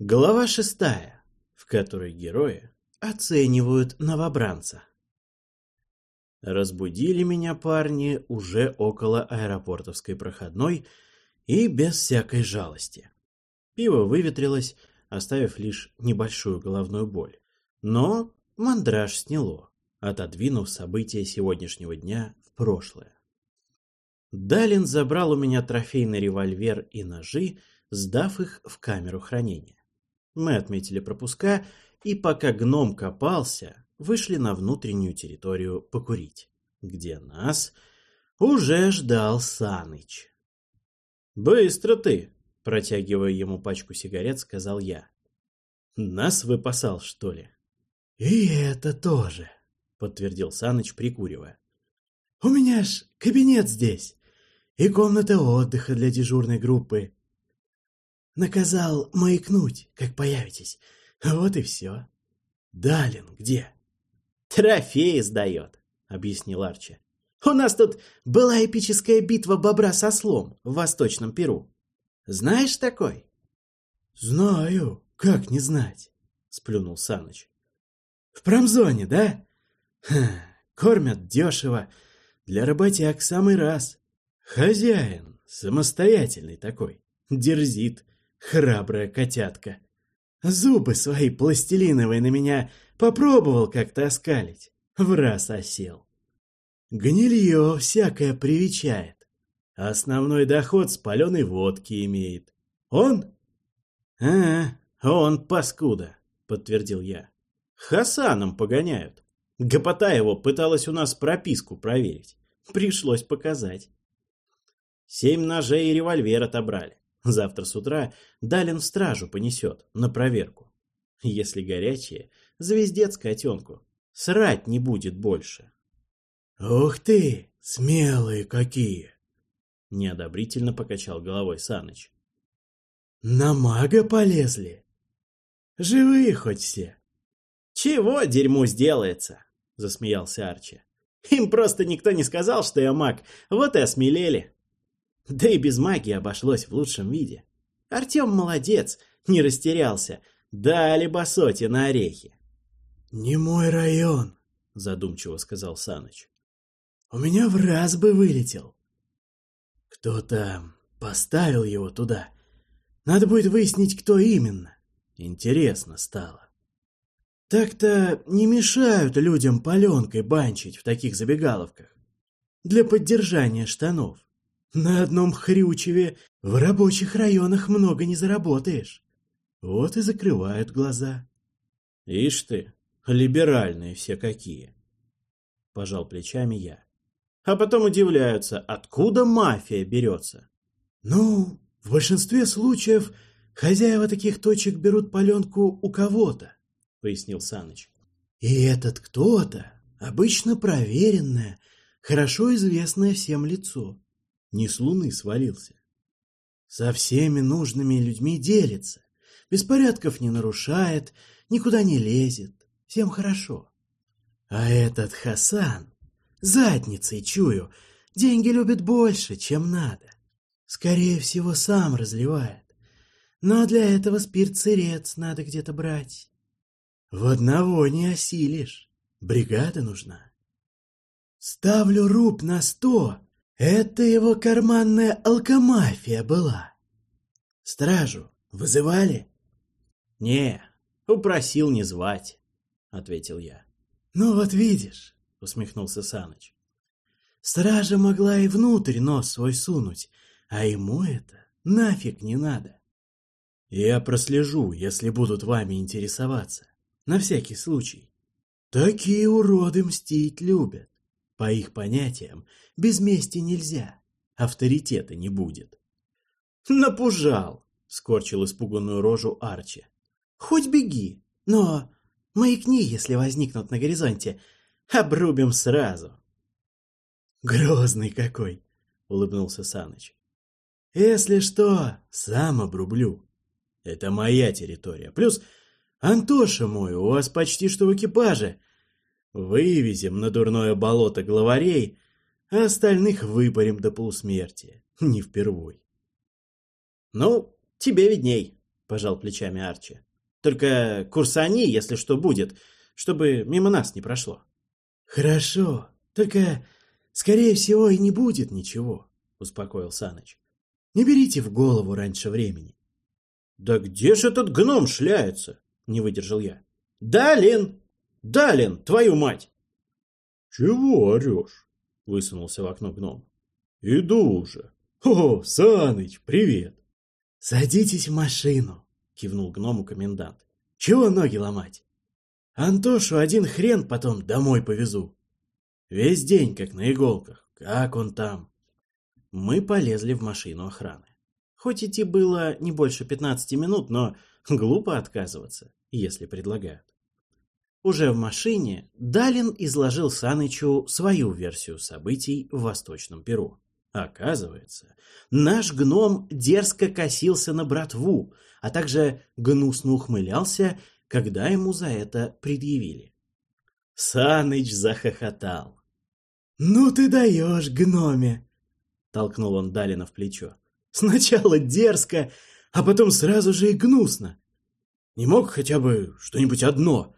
Глава шестая, в которой герои оценивают новобранца. Разбудили меня парни уже около аэропортовской проходной и без всякой жалости. Пиво выветрилось, оставив лишь небольшую головную боль. Но мандраж сняло, отодвинув события сегодняшнего дня в прошлое. Далин забрал у меня трофейный револьвер и ножи, сдав их в камеру хранения. Мы отметили пропуска, и пока гном копался, вышли на внутреннюю территорию покурить, где нас уже ждал Саныч. «Быстро ты!» — протягивая ему пачку сигарет, сказал я. «Нас выпасал, что ли?» «И это тоже», — подтвердил Саныч, прикуривая. «У меня ж кабинет здесь и комната отдыха для дежурной группы. Наказал маякнуть, как появитесь. Вот и все. Далин где? Трофеи сдает, объяснил Арчи. У нас тут была эпическая битва бобра со слом в Восточном Перу. Знаешь такой? Знаю. Как не знать? Сплюнул Саныч. В промзоне, да? Ха, кормят дешево. Для работяг самый раз. Хозяин, самостоятельный такой, дерзит храбрая котятка. Зубы свои пластилиновые на меня попробовал как-то оскалить, в раз осел. Гнилье всякое привечает, основной доход с паленой водки имеет. Он? А, он паскуда, подтвердил я. Хасаном погоняют. Гопота его пыталась у нас прописку проверить. Пришлось показать. Семь ножей и револьвер отобрали. Завтра с утра Далин в стражу понесет, на проверку. Если горячее, звездец котенку. Срать не будет больше. «Ух ты, смелые какие!» Неодобрительно покачал головой Саныч. «На мага полезли? Живые хоть все?» «Чего дерьмо сделается?» — засмеялся Арчи. «Им просто никто не сказал, что я маг, вот и осмелели». Да и без магии обошлось в лучшем виде. Артем молодец, не растерялся. Дали басоте на орехи. «Не мой район», — задумчиво сказал Саныч. «У меня в раз бы вылетел. Кто-то поставил его туда. Надо будет выяснить, кто именно. Интересно стало. Так-то не мешают людям паленкой банчить в таких забегаловках. Для поддержания штанов. На одном хрючеве в рабочих районах много не заработаешь. Вот и закрывают глаза. Ишь ты, либеральные все какие. Пожал плечами я. А потом удивляются, откуда мафия берется. Ну, в большинстве случаев хозяева таких точек берут паленку у кого-то, пояснил Саныч. И этот кто-то обычно проверенное, хорошо известное всем лицо не с луны свалился. Со всеми нужными людьми делится, беспорядков не нарушает, никуда не лезет, всем хорошо. А этот Хасан, задницей чую, деньги любит больше, чем надо. Скорее всего, сам разливает. Но для этого спирт-сырец надо где-то брать. В одного не осилишь, бригада нужна. Ставлю руб на сто, это его карманная алкомафия была. Стражу вызывали? Не, упросил не звать, ответил я. Ну вот видишь, усмехнулся Саныч. Стража могла и внутрь нос свой сунуть, а ему это нафиг не надо. Я прослежу, если будут вами интересоваться. На всякий случай. Такие уроды мстить любят. По их понятиям, без мести нельзя. Авторитета не будет. «Напужал!» — скорчил испуганную рожу Арчи. «Хоть беги, но маякни, если возникнут на горизонте. Обрубим сразу». «Грозный какой!» — улыбнулся Саныч. «Если что, сам обрублю. Это моя территория. Плюс Антоша мой у вас почти что в экипаже. Вывезем на дурное болото главарей, а остальных выпарим до полусмерти, не впервой. Ну, тебе видней, пожал плечами Арчи. Только курсани, если что будет, чтобы мимо нас не прошло. Хорошо, только, скорее всего, и не будет ничего, успокоил Саныч. Не берите в голову раньше времени. Да где же этот гном шляется? Не выдержал я. Далин! Далин, твою мать! Чего орешь? Высунулся в окно гном. Иду уже. О, Саныч, привет. Садитесь в машину, кивнул гному комендант. Чего ноги ломать? Антошу один хрен потом домой повезу. Весь день как на иголках. Как он там? Мы полезли в машину охраны. Хоть идти было не больше 15 минут, но глупо отказываться, если предлагают. Уже в машине Далин изложил Санычу свою версию событий в Восточном Перу. Оказывается, наш гном дерзко косился на братву, а также гнусно ухмылялся, когда ему за это предъявили. Саныч захохотал. «Ну ты даешь, гноме!» — толкнул он Далина в плечо. «Сначала дерзко, а потом сразу же и гнусно. Не мог хотя бы что-нибудь одно?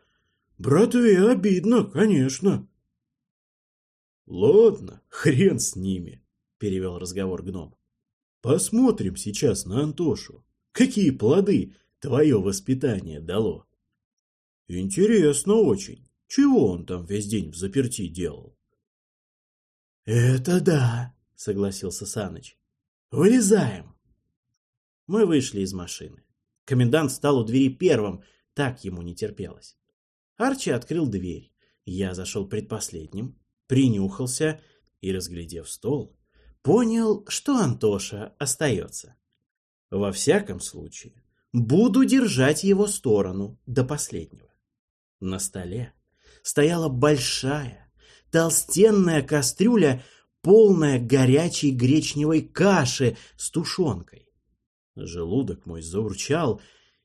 Братве обидно, конечно». «Ладно, хрен с ними», — перевел разговор гном. «Посмотрим сейчас на Антошу. Какие плоды твое воспитание дало?» «Интересно очень, чего он там весь день в заперти делал?» «Это да», согласился Саныч. Вылезаем. Мы вышли из машины. Комендант стал у двери первым, так ему не терпелось. Арчи открыл дверь. Я зашел предпоследним, принюхался и, разглядев стол, понял, что Антоша остается. Во всяком случае, буду держать его сторону до последнего. На столе стояла большая, толстенная кастрюля полная горячей гречневой каши с тушенкой. Желудок мой заурчал,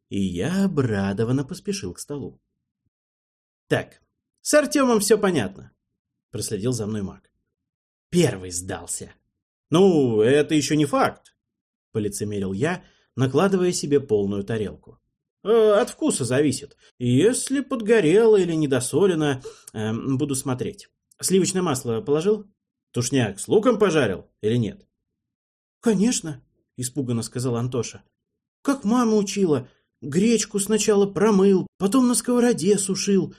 и я обрадованно поспешил к столу. «Так, с Артемом все понятно», — проследил за мной маг. «Первый сдался». «Ну, это еще не факт», — полицемерил я, накладывая себе полную тарелку. «Э, «От вкуса зависит. Если подгорело или недосолено, э, буду смотреть. Сливочное масло положил?» Тушняк с луком пожарил или нет? Конечно, испуганно сказал Антоша. Как мама учила, гречку сначала промыл, потом на сковороде сушил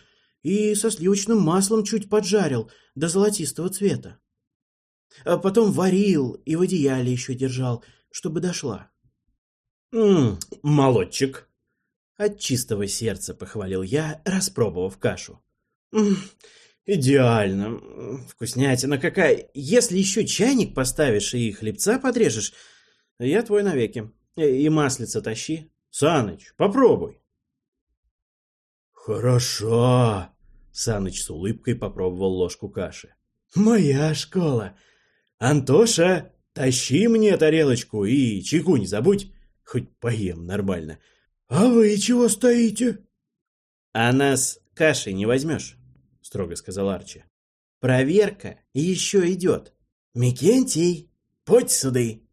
и со сливочным маслом чуть поджарил до золотистого цвета. А потом варил и в одеяле еще держал, чтобы дошла. «Ммм, молодчик!» От чистого сердца похвалил я, распробовав кашу. Идеально. Вкуснятина какая. Если еще чайник поставишь и хлебца подрежешь, я твой навеки. И маслица тащи. Саныч, попробуй. Хорошо. Саныч с улыбкой попробовал ложку каши. Моя школа. Антоша, тащи мне тарелочку и чайку не забудь. Хоть поем нормально. А вы чего стоите? А нас кашей не возьмешь строго сказал Арчи. Проверка еще идет. Микентий, подь суды.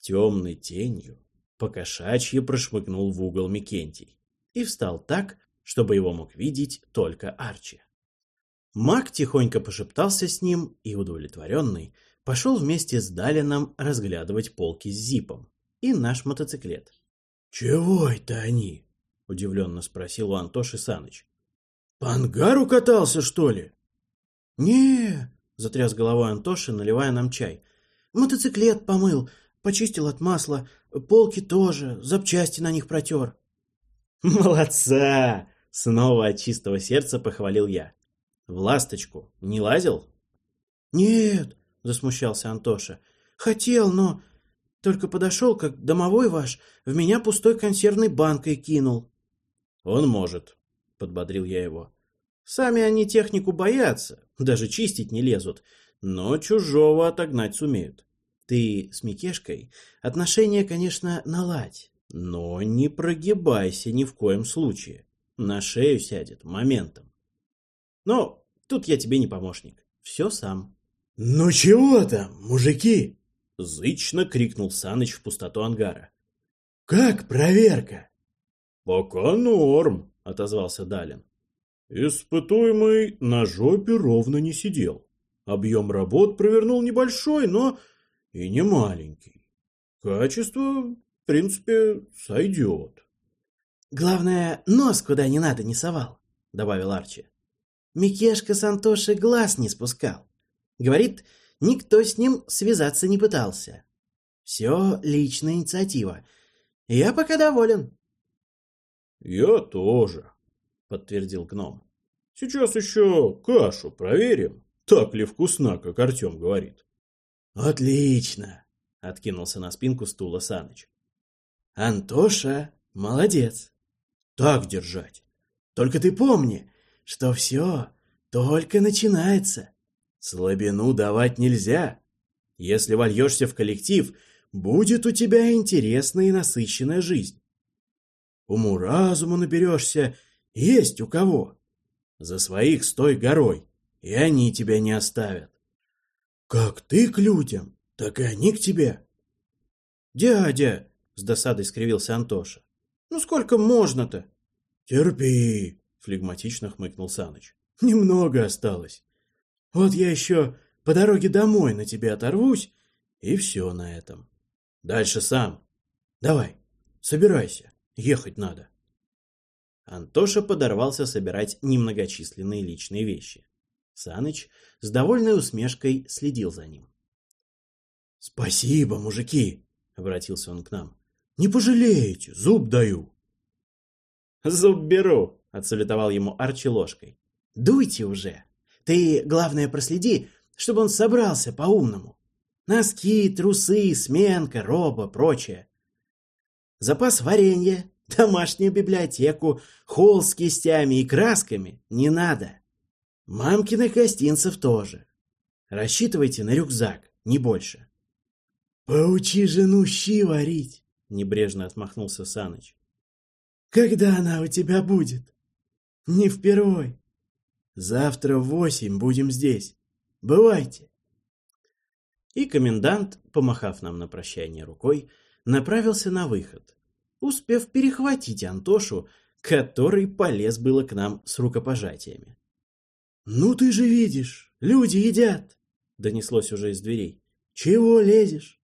Темной тенью покошачьи прошмыгнул в угол Микентий и встал так, чтобы его мог видеть только Арчи. Маг тихонько пошептался с ним и, удовлетворенный, пошел вместе с Далином разглядывать полки с зипом и наш мотоциклет. «Чего это они?» — удивленно спросил у Антоши Саныч. По ангару катался, что ли? Не, затряс головой Антошин, наливая нам чай. Мотоциклет помыл, почистил от масла, полки тоже, запчасти на них протер. Молодца! Снова от чистого сердца похвалил я. В ласточку не лазил? Нет, засмущался Антоша. Хотел, но только подошел, как домовой ваш, в меня пустой консервной банкой кинул. Он может, — подбодрил я его. «Сами они технику боятся, даже чистить не лезут, но чужого отогнать сумеют. Ты с Микешкой отношения, конечно, наладь, но не прогибайся ни в коем случае. На шею сядет моментом. Но тут я тебе не помощник, все сам». «Ну чего там, мужики?» — зычно крикнул Саныч в пустоту ангара. «Как проверка? Пока норм, отозвался Далин. Испытуемый на жопе ровно не сидел. Объем работ провернул небольшой, но и не маленький. Качество, в принципе, сойдет. Главное, нос куда не надо не совал, добавил Арчи. Микешка с Антоши глаз не спускал. Говорит, никто с ним связаться не пытался. Все личная инициатива. Я пока доволен. Я тоже, подтвердил гном. Сейчас еще кашу проверим, так ли вкусна, как Артем говорит. Отлично, откинулся на спинку стула Саныч. Антоша молодец. Так держать. Только ты помни, что все только начинается. Слабину давать нельзя. Если вольешься в коллектив, будет у тебя интересная и насыщенная жизнь. Уму-разуму наберешься, есть у кого. За своих стой горой, и они тебя не оставят. Как ты к людям, так и они к тебе. Дядя, с досадой скривился Антоша. Ну сколько можно-то? Терпи, флегматично хмыкнул Саныч. Немного осталось. Вот я еще по дороге домой на тебя оторвусь, и все на этом. Дальше сам. Давай, собирайся. Ехать надо. Антоша подорвался собирать немногочисленные личные вещи. Саныч с довольной усмешкой следил за ним. «Спасибо, мужики!» — обратился он к нам. «Не пожалеете, зуб даю!» «Зуб беру!» — отсалютовал ему Арчи ложкой. «Дуйте уже! Ты, главное, проследи, чтобы он собрался по-умному. Носки, трусы, сменка, роба, прочее запас варенья, домашнюю библиотеку, холл с кистями и красками не надо. Мамкиных гостинцев тоже. Рассчитывайте на рюкзак, не больше. «Поучи жену щи варить», — небрежно отмахнулся Саныч. «Когда она у тебя будет?» «Не впервой. Завтра в восемь будем здесь. Бывайте». И комендант, помахав нам на прощание рукой, направился на выход, успев перехватить Антошу, который полез было к нам с рукопожатиями. «Ну ты же видишь, люди едят!» — донеслось уже из дверей. «Чего лезешь?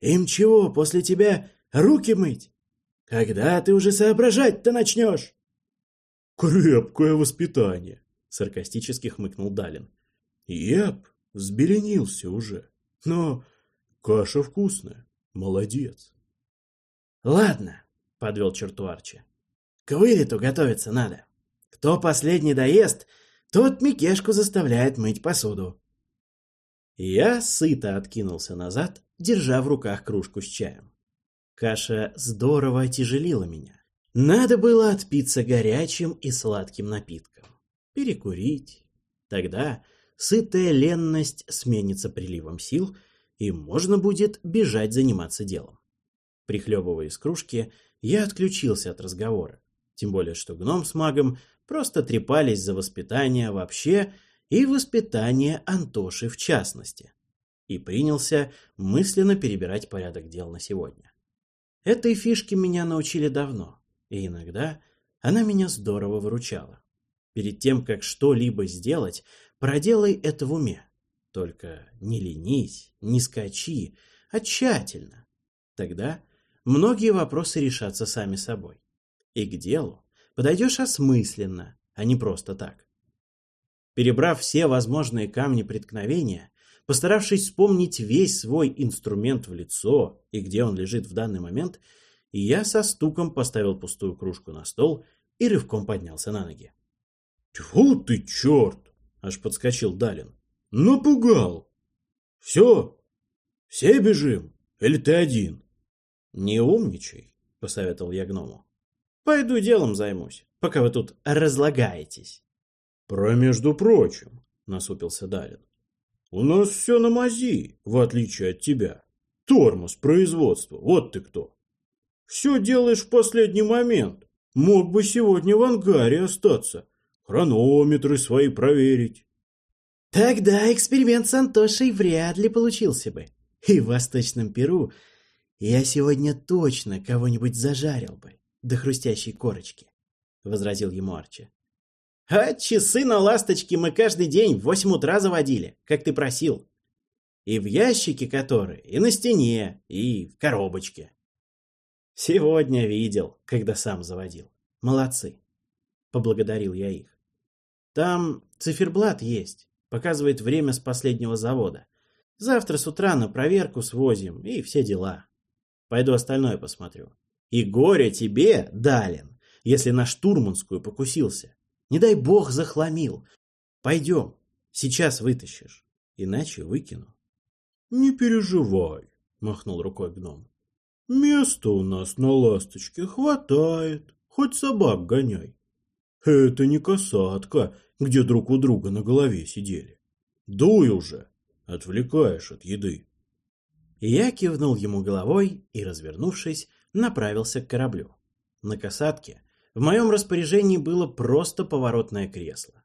Им чего после тебя руки мыть? Когда ты уже соображать-то начнешь?» «Крепкое воспитание!» — саркастически хмыкнул Далин. «Я б взбеленился уже, но каша вкусная. Молодец. Ладно, подвел черту Арчи. К вылету готовиться надо. Кто последний доест, тот Микешку заставляет мыть посуду. Я сыто откинулся назад, держа в руках кружку с чаем. Каша здорово отяжелила меня. Надо было отпиться горячим и сладким напитком. Перекурить. Тогда сытая ленность сменится приливом сил — и можно будет бежать заниматься делом. Прихлебывая из кружки, я отключился от разговора. Тем более, что гном с магом просто трепались за воспитание вообще и воспитание Антоши в частности. И принялся мысленно перебирать порядок дел на сегодня. Этой фишке меня научили давно, и иногда она меня здорово выручала. Перед тем, как что-либо сделать, проделай это в уме. Только не ленись, не скачи, а тщательно. Тогда многие вопросы решатся сами собой. И к делу подойдешь осмысленно, а не просто так. Перебрав все возможные камни преткновения, постаравшись вспомнить весь свой инструмент в лицо и где он лежит в данный момент, я со стуком поставил пустую кружку на стол и рывком поднялся на ноги. «Тьфу ты, черт!» — аж подскочил Далин. Напугал. Все, все бежим, или ты один? Не умничай, посоветовал я гному. Пойду делом займусь, пока вы тут разлагаетесь. Про между прочим, насупился Дарин. У нас все на мази, в отличие от тебя. Тормоз производства, вот ты кто. Все делаешь в последний момент. Мог бы сегодня в ангаре остаться, хронометры свои проверить. Тогда эксперимент с Антошей вряд ли получился бы. И в Восточном Перу я сегодня точно кого-нибудь зажарил бы. до хрустящей корочки, — возразил ему Арчи. А часы на ласточке мы каждый день в восемь утра заводили, как ты просил. И в ящике которые, и на стене, и в коробочке. Сегодня видел, когда сам заводил. Молодцы. Поблагодарил я их. Там циферблат есть, показывает время с последнего завода. Завтра с утра на проверку свозим и все дела. Пойду остальное посмотрю. И горе тебе, Далин, если на штурманскую покусился. Не дай бог захламил. Пойдем, сейчас вытащишь, иначе выкину. — Не переживай, — махнул рукой гном. — Места у нас на ласточке хватает, хоть собак гоняй. Это не касатка, где друг у друга на голове сидели. Дуй уже, отвлекаешь от еды. Я кивнул ему головой и, развернувшись, направился к кораблю. На касатке в моем распоряжении было просто поворотное кресло.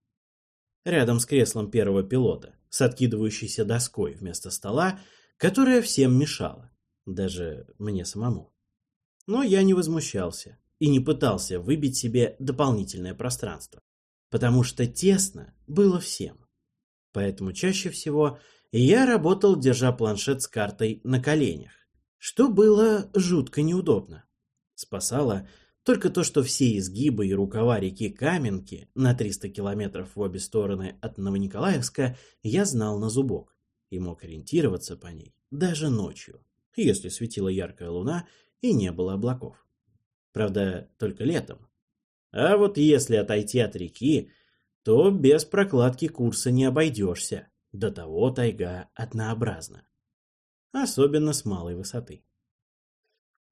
Рядом с креслом первого пилота, с откидывающейся доской вместо стола, которая всем мешала, даже мне самому. Но я не возмущался и не пытался выбить себе дополнительное пространство, потому что тесно было всем. Поэтому чаще всего я работал, держа планшет с картой на коленях, что было жутко неудобно. Спасало только то, что все изгибы и рукава реки Каменки на 300 километров в обе стороны от Новониколаевска я знал на зубок и мог ориентироваться по ней даже ночью, если светила яркая луна и не было облаков. Правда, только летом. А вот если отойти от реки, то без прокладки курса не обойдешься. До того тайга однообразна. Особенно с малой высоты.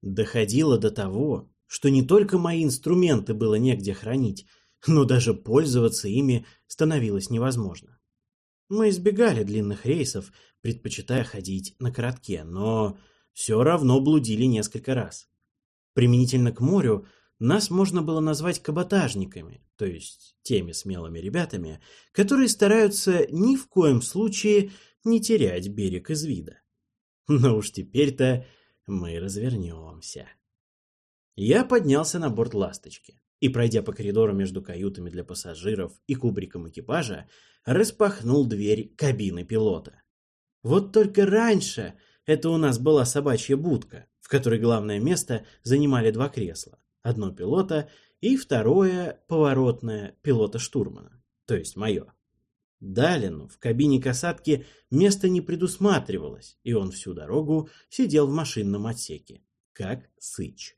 Доходило до того, что не только мои инструменты было негде хранить, но даже пользоваться ими становилось невозможно. Мы избегали длинных рейсов, предпочитая ходить на коротке, но все равно блудили несколько раз. Применительно к морю нас можно было назвать каботажниками, то есть теми смелыми ребятами, которые стараются ни в коем случае не терять берег из вида. Но уж теперь-то мы развернемся. Я поднялся на борт «Ласточки» и, пройдя по коридору между каютами для пассажиров и кубриком экипажа, распахнул дверь кабины пилота. Вот только раньше это у нас была собачья будка, в которой главное место занимали два кресла. Одно пилота и второе поворотное пилота-штурмана, то есть мое. Далину в кабине касатки места не предусматривалось, и он всю дорогу сидел в машинном отсеке, как сыч.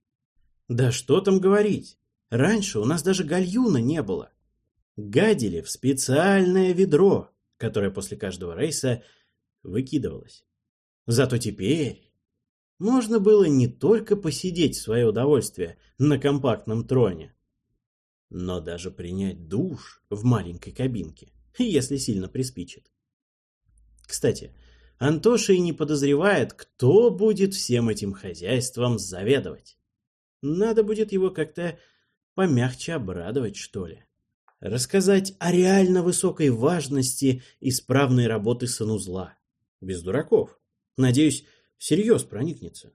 Да что там говорить. Раньше у нас даже гальюна не было. Гадили в специальное ведро, которое после каждого рейса выкидывалось. Зато теперь можно было не только посидеть в свое удовольствие на компактном троне, но даже принять душ в маленькой кабинке, если сильно приспичит. Кстати, Антоша и не подозревает, кто будет всем этим хозяйством заведовать. Надо будет его как-то помягче обрадовать, что ли. Рассказать о реально высокой важности исправной работы санузла. Без дураков. Надеюсь, всерьез проникнется.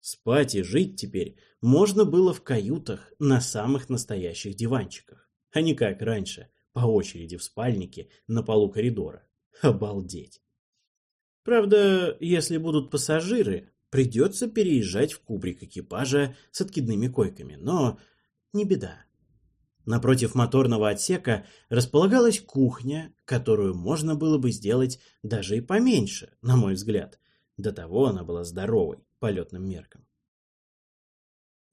Спать и жить теперь можно было в каютах на самых настоящих диванчиках, а не как раньше, по очереди в спальнике на полу коридора. Обалдеть. Правда, если будут пассажиры, Придется переезжать в кубрик экипажа с откидными койками, но не беда. Напротив моторного отсека располагалась кухня, которую можно было бы сделать даже и поменьше, на мой взгляд. До того она была здоровой, полетным меркам.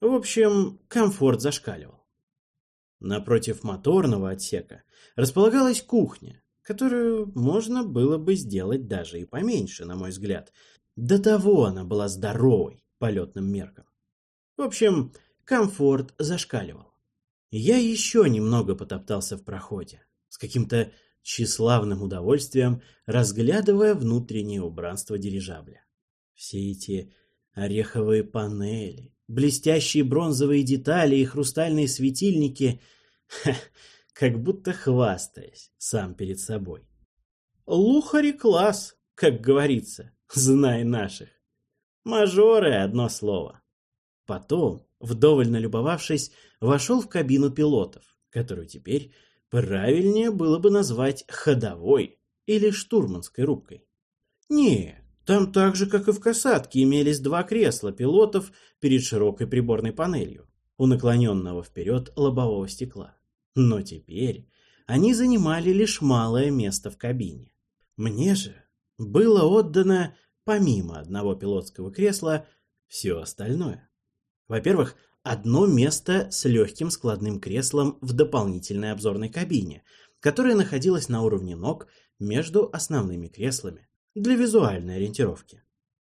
В общем, комфорт зашкаливал. Напротив моторного отсека располагалась кухня, которую можно было бы сделать даже и поменьше, на мой взгляд, до того она была здоровой полетным меркам. В общем, комфорт зашкаливал. Я еще немного потоптался в проходе, с каким-то тщеславным удовольствием разглядывая внутреннее убранство дирижабля. Все эти ореховые панели, блестящие бронзовые детали и хрустальные светильники, ха, как будто хвастаясь сам перед собой. Лухари класс, как говорится знай наших. Мажоры — одно слово. Потом, вдоволь налюбовавшись, вошел в кабину пилотов, которую теперь правильнее было бы назвать ходовой или штурманской рубкой. Не, там так же, как и в касатке, имелись два кресла пилотов перед широкой приборной панелью у наклоненного вперед лобового стекла. Но теперь они занимали лишь малое место в кабине. Мне же было отдано, помимо одного пилотского кресла, все остальное. Во-первых, одно место с легким складным креслом в дополнительной обзорной кабине, которая находилась на уровне ног между основными креслами для визуальной ориентировки.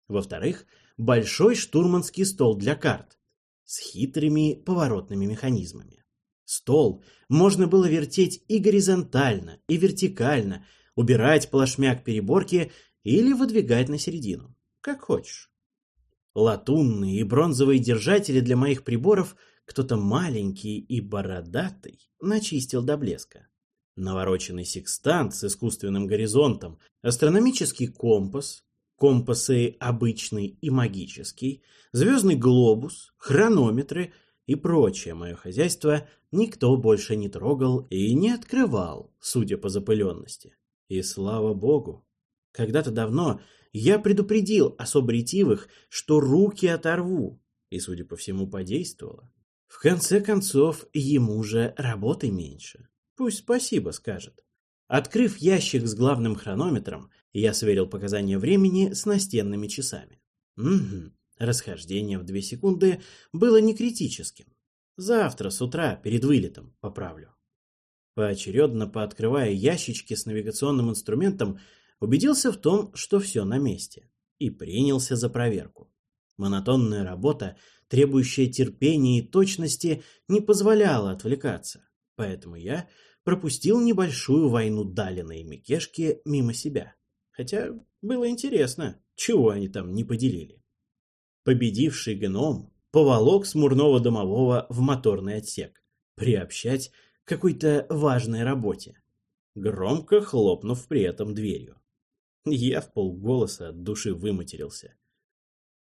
Во-вторых, большой штурманский стол для карт с хитрыми поворотными механизмами. Стол можно было вертеть и горизонтально, и вертикально, убирать плашмя к переборке или выдвигать на середину, как хочешь. Латунные и бронзовые держатели для моих приборов кто-то маленький и бородатый начистил до блеска. Навороченный секстант с искусственным горизонтом, астрономический компас, компасы обычный и магический, звездный глобус, хронометры и прочее мое хозяйство никто больше не трогал и не открывал, судя по запыленности. И слава богу, когда-то давно я предупредил особо ретивых, что руки оторву, и, судя по всему, подействовало. В конце концов, ему же работы меньше. Пусть спасибо скажет. Открыв ящик с главным хронометром, я сверил показания времени с настенными часами. Угу, расхождение в две секунды было не критическим. Завтра с утра перед вылетом поправлю. Поочередно пооткрывая ящички с навигационным инструментом, убедился в том, что все на месте, и принялся за проверку. Монотонная работа, требующая терпения и точности, не позволяла отвлекаться, поэтому я пропустил небольшую войну Далина и Микешки мимо себя. Хотя было интересно, чего они там не поделили. Победивший гном поволок смурного домового в моторный отсек, приобщать какой-то важной работе, громко хлопнув при этом дверью. Я в полголоса от души выматерился.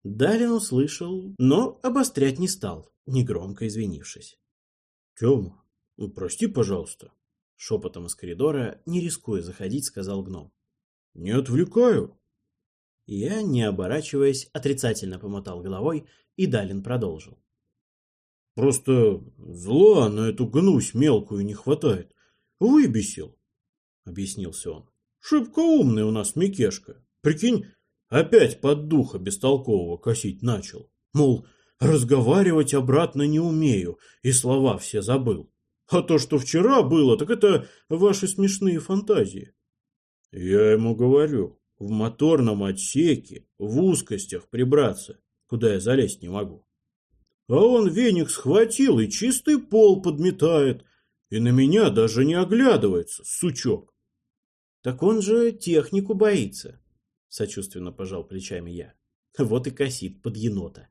Далин услышал, но обострять не стал, негромко извинившись. — Тёма, ну, прости, пожалуйста, — шепотом из коридора, не рискуя заходить, сказал гном. — Не отвлекаю. Я, не оборачиваясь, отрицательно помотал головой, и Далин продолжил. — Просто зла на эту гнусь мелкую не хватает. Выбесил, — объяснился он. Шибко умный у нас Микешка. Прикинь, опять под духа бестолкового косить начал. Мол, разговаривать обратно не умею, и слова все забыл. А то, что вчера было, так это ваши смешные фантазии. Я ему говорю, в моторном отсеке, в узкостях прибраться, куда я залезть не могу. А он веник схватил и чистый пол подметает, и на меня даже не оглядывается, сучок. Так он же технику боится, сочувственно пожал плечами я. Вот и косит под енота.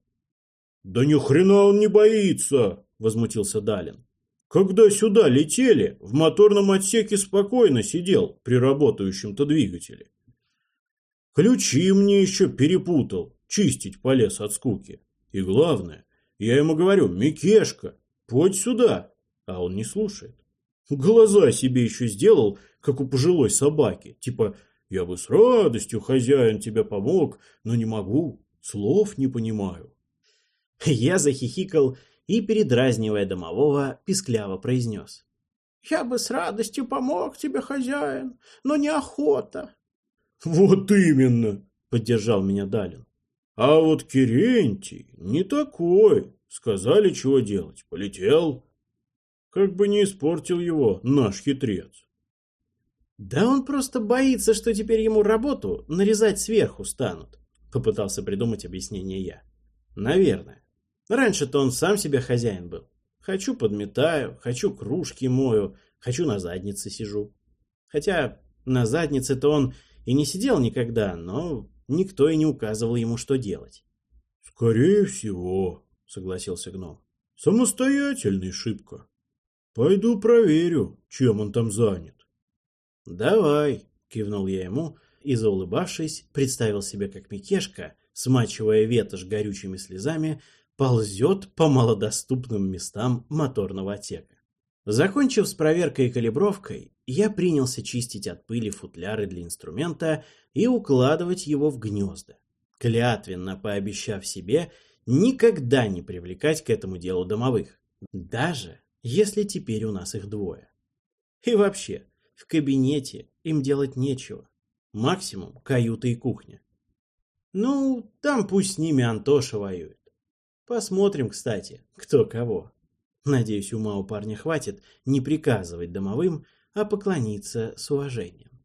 Да ни хрена он не боится, возмутился Далин. Когда сюда летели, в моторном отсеке спокойно сидел при работающем-то двигателе. Ключи мне еще перепутал, чистить полез от скуки. И главное, я ему говорю, Микешка, подь сюда, а он не слушает. Глаза себе еще сделал, как у пожилой собаки. Типа, я бы с радостью, хозяин, тебе помог, но не могу, слов не понимаю. Я захихикал и, передразнивая домового, пискляво произнес. «Я бы с радостью помог тебе, хозяин, но неохота». «Вот именно!» — поддержал меня Далин. «А вот Керентий не такой. Сказали, чего делать. Полетел. Как бы не испортил его наш хитрец. Да он просто боится, что теперь ему работу нарезать сверху станут, попытался придумать объяснение я. Наверное. Раньше-то он сам себе хозяин был. Хочу подметаю, хочу кружки мою, хочу на заднице сижу. Хотя на заднице-то он и не сидел никогда, но никто и не указывал ему, что делать. «Скорее всего», — согласился гном. «Самостоятельный шибко». Пойду проверю, чем он там занят. Давай, кивнул я ему и, заулыбавшись, представил себе, как Микешка, смачивая ветошь горючими слезами, ползет по малодоступным местам моторного отсека. Закончив с проверкой и калибровкой, я принялся чистить от пыли футляры для инструмента и укладывать его в гнезда, клятвенно пообещав себе никогда не привлекать к этому делу домовых, даже если теперь у нас их двое. И вообще, в кабинете им делать нечего, максимум каюта и кухня. Ну, там пусть с ними Антоша воюет. Посмотрим, кстати, кто кого. Надеюсь, ума у парня хватит не приказывать домовым, а поклониться с уважением.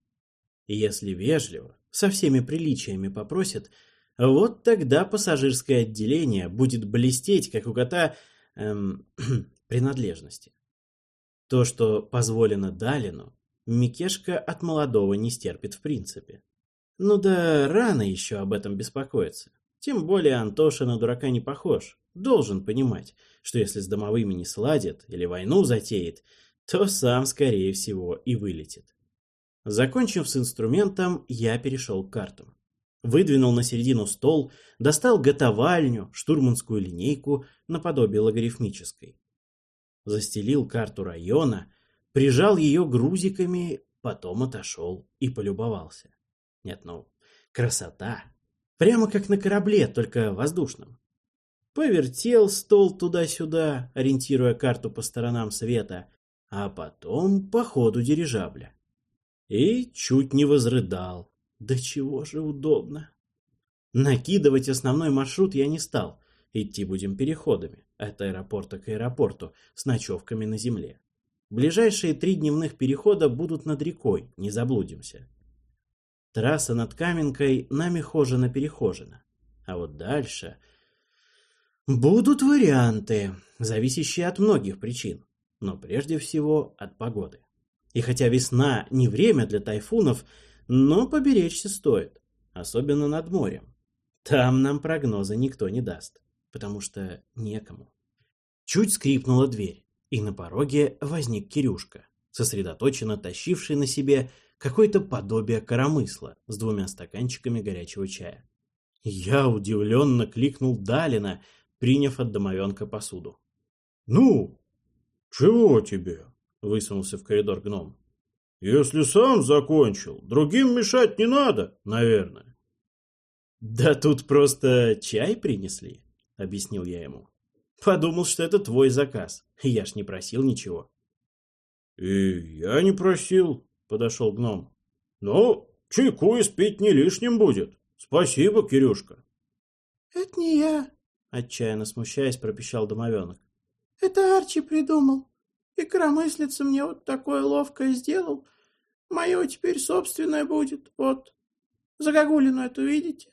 Если вежливо, со всеми приличиями попросят, вот тогда пассажирское отделение будет блестеть, как у кота эм, принадлежности. То, что позволено Далину, Микешка от молодого не стерпит в принципе. Ну да рано еще об этом беспокоиться. Тем более Антоша на дурака не похож. Должен понимать, что если с домовыми не сладит или войну затеет, то сам, скорее всего, и вылетит. Закончив с инструментом, я перешел к картам. Выдвинул на середину стол, достал готовальню, штурманскую линейку наподобие логарифмической. Застелил карту района, прижал ее грузиками, потом отошел и полюбовался. Нет, ну, красота! Прямо как на корабле, только воздушном. Повертел стол туда-сюда, ориентируя карту по сторонам света, а потом по ходу дирижабля. И чуть не возрыдал. Да чего же удобно. Накидывать основной маршрут я не стал. Идти будем переходами, от аэропорта к аэропорту, с ночевками на земле. Ближайшие три дневных перехода будут над рекой, не заблудимся. Трасса над Каменкой нами хожена-перехожена. А вот дальше... Будут варианты, зависящие от многих причин, но прежде всего от погоды. И хотя весна не время для тайфунов, но поберечься стоит, особенно над морем. Там нам прогноза никто не даст, потому что некому. Чуть скрипнула дверь, и на пороге возник Кирюшка, сосредоточенно тащивший на себе какое-то подобие коромысла с двумя стаканчиками горячего чая. Я удивленно кликнул Далина, приняв от домовенка посуду. «Ну, чего тебе?» — высунулся в коридор гном. «Если сам закончил, другим мешать не надо, наверное». «Да тут просто чай принесли», — объяснил я ему. «Подумал, что это твой заказ. Я ж не просил ничего». «И я не просил», подошел гном. «Ну, чайку испить не лишним будет. Спасибо, Кирюшка». «Это не я», — отчаянно смущаясь, пропищал домовенок. «Это Арчи придумал. И коромыслица мне вот такое ловкое сделал. Мое теперь собственное будет. Вот. Загогулину эту видите?»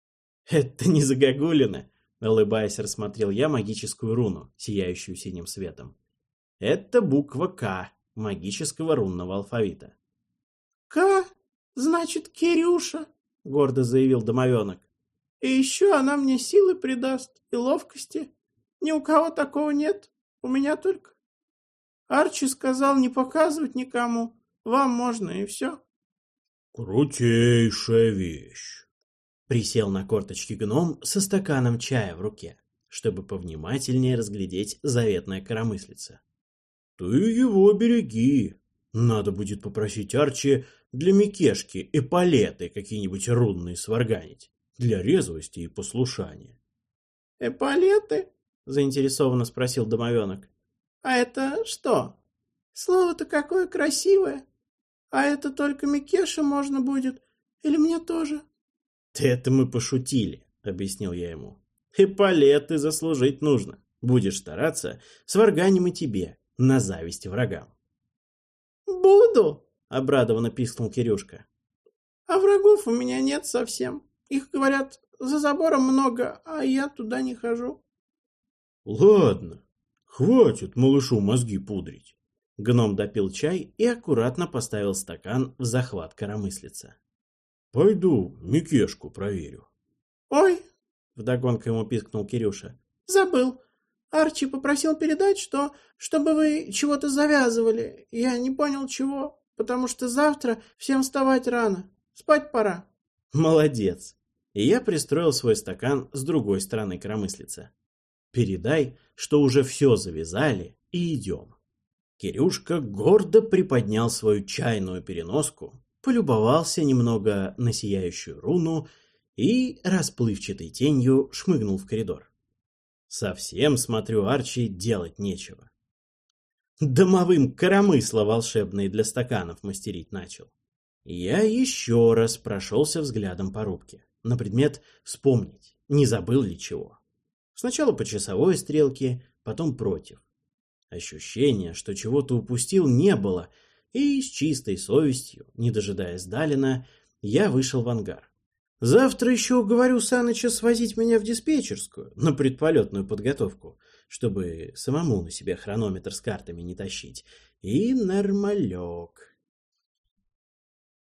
«Это не загогулина», — улыбаясь, рассмотрел я магическую руну, сияющую синим светом. «Это буква «К» магического рунного алфавита. «К, значит, Кирюша», — гордо заявил домовенок. «И еще она мне силы придаст и ловкости. Ни у кого такого нет, у меня только. Арчи сказал не показывать никому, вам можно и все». «Крутейшая вещь!» Присел на корточки гном со стаканом чая в руке, чтобы повнимательнее разглядеть заветное коромыслица. «Ты его береги. Надо будет попросить Арчи для Микешки эполеты какие-нибудь рунные сварганить. Для резвости и послушания. «Эполеты?» — заинтересованно спросил домовенок. «А это что? Слово-то какое красивое. А это только Микеше можно будет? Или мне тоже?» «Это мы пошутили», — объяснил я ему. «Эполеты заслужить нужно. Будешь стараться, сварганим и тебе, на зависть врагам». «Буду!» обрадованно пискнул Кирюшка. А врагов у меня нет совсем. Их, говорят, за забором много, а я туда не хожу. Ладно, хватит малышу мозги пудрить. Гном допил чай и аккуратно поставил стакан в захват коромыслица. Пойду Микешку проверю. Ой, вдогонку ему пискнул Кирюша. Забыл. Арчи попросил передать, что чтобы вы чего-то завязывали. Я не понял чего потому что завтра всем вставать рано. Спать пора. Молодец. И я пристроил свой стакан с другой стороны коромыслица. Передай, что уже все завязали и идем. Кирюшка гордо приподнял свою чайную переноску, полюбовался немного на сияющую руну и расплывчатой тенью шмыгнул в коридор. Совсем, смотрю, Арчи делать нечего. Домовым коромысло волшебные для стаканов мастерить начал. Я еще раз прошелся взглядом по рубке, на предмет вспомнить, не забыл ли чего. Сначала по часовой стрелке, потом против. Ощущения, что чего-то упустил, не было, и с чистой совестью, не дожидаясь Далина, я вышел в ангар. Завтра еще уговорю Саныча свозить меня в диспетчерскую на предполетную подготовку, чтобы самому на себе хронометр с картами не тащить. И нормалек.